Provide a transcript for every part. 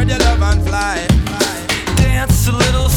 Spread your love and fly. Dance a little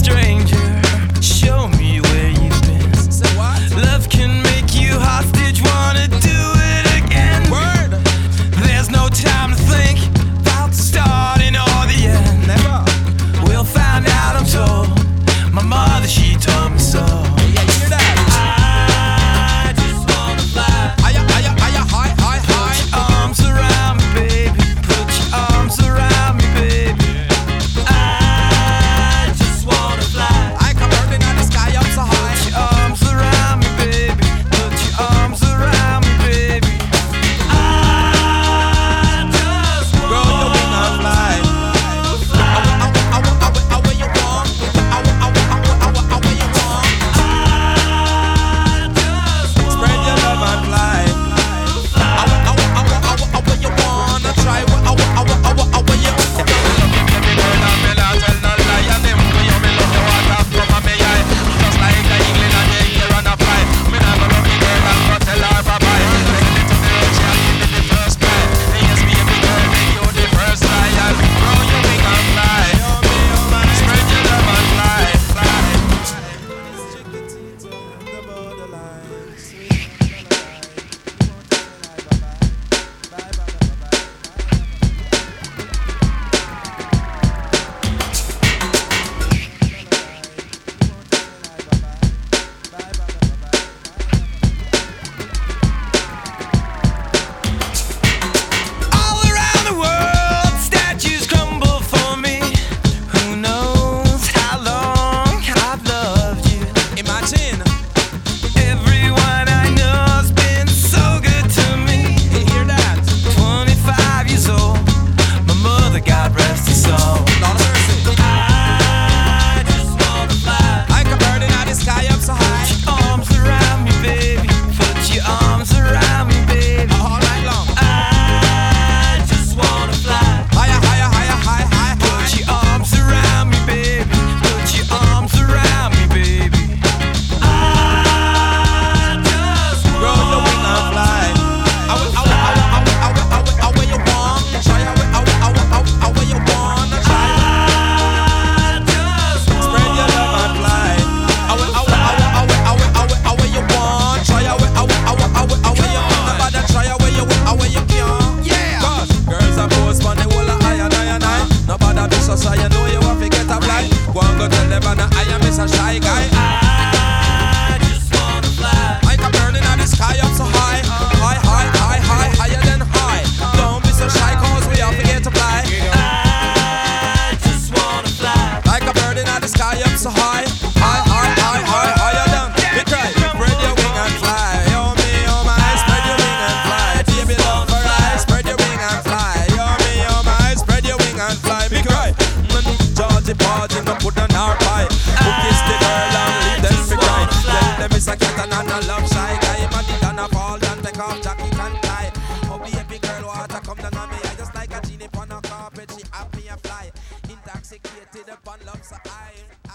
Desiccated upon lumps of high.